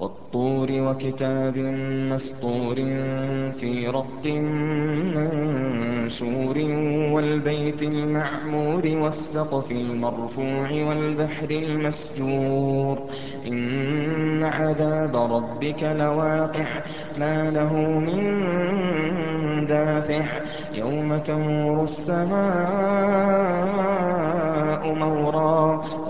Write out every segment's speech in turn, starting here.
والطور وكتاب مسطور في رق منشور والبيت المعمور والسقف المرفوع والبحر المسجور. إن عذاب ربك لواقع ما له من دافع. يوم تمور السماء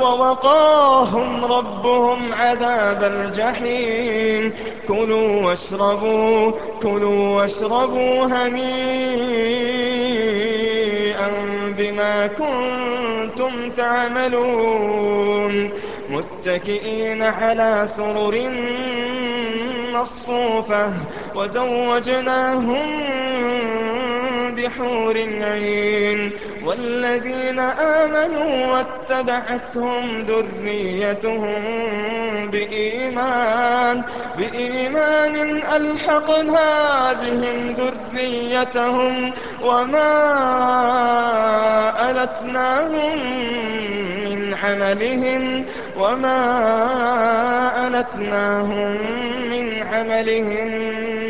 ووقاهم ربهم عذاب الجحيم. كلوا واشربوا كلوا واشربوا هنيئا بما كنتم تعملون. متكئين على سرر مصفوفة وزوجناهم بحور عين والذين آمنوا واتبعتهم ذريتهم بإيمان بإيمان ألحقنا بهم ذريتهم وما ألتناهم من عملهم وما ألتناهم من عملهم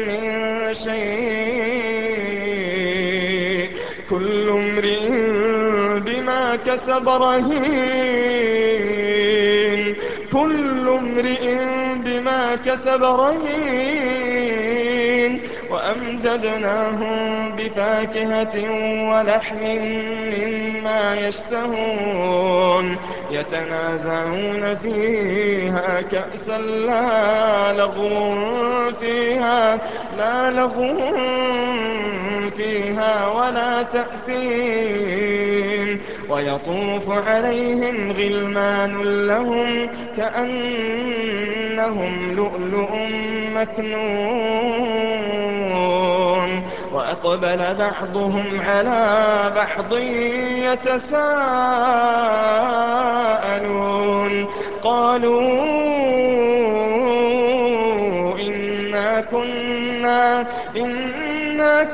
من شيء. كل امرئ بما كسب رهين. كل امرئ بما كسب رهين. وأمددناهم بفاكهة ولحم مما يشتهون. يتنازعون فيها كأسا لا لغو فيها لا لغو فيها ولا تأثيم ويطوف عليهم غلمان لهم كأنهم لؤلؤ مكنون وأقبل بعضهم على بعض يتساءلون قالوا إنا كنا إنا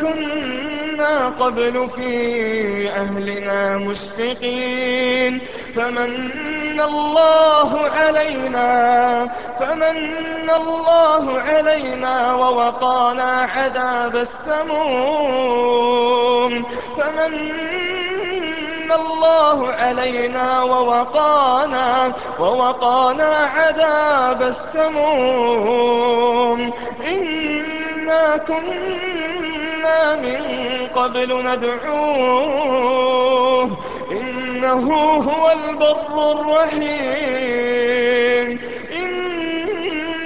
كنا قبل في أهلنا مشفقين فمن الله علينا فمن الله علينا ووقانا عذاب السموم فمن الله علينا ووقانا ووقانا عذاب السموم إنا كنا من قبل ندعوه إنه هو البر الرحيم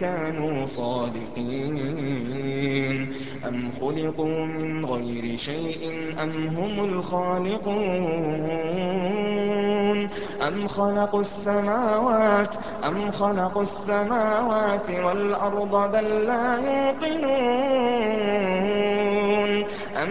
كانوا صادقين أم خلقوا من غير شيء أم هم الخالقون أم خلقوا السماوات أم خلقوا السماوات والأرض بل لا يوقنون أم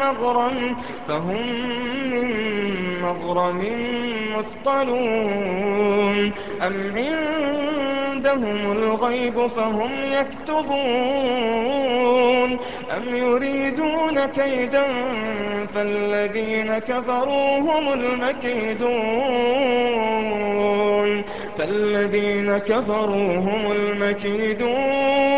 مغرم فهم من مغرم مثقلون. أم عندهم الغيب فهم يكتبون. أم يريدون كيدا فالذين كفروا هم المكيدون. فالذين كفروا هم المكيدون.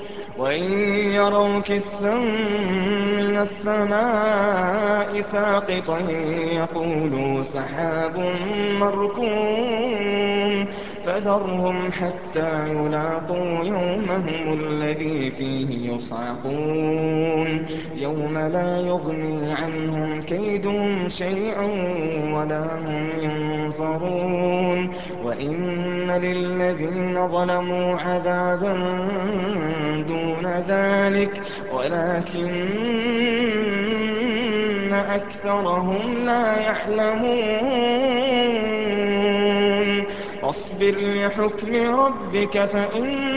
وإن يروا كسفا من السماء ساقطا يقولوا سحاب مركوم فذرهم حتى يلاقوا يومهم الذي فيه يصعقون يوم لا يغني عنهم كيدهم شيئا ولا هم ينصرون وإن للذين ظلموا عذابا دون ذلك ولكن أكثرهم لا يعلمون. فاصبر لحكم ربك فإنك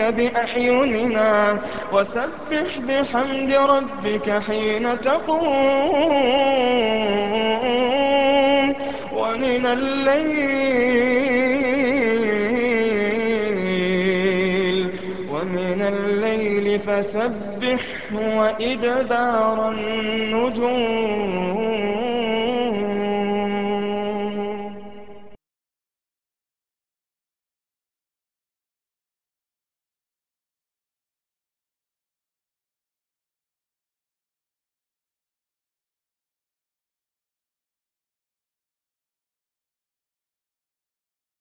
بأعيننا وسبح بحمد ربك حين تقوم. ومن الليل الليل فسبح وإدبار النجوم.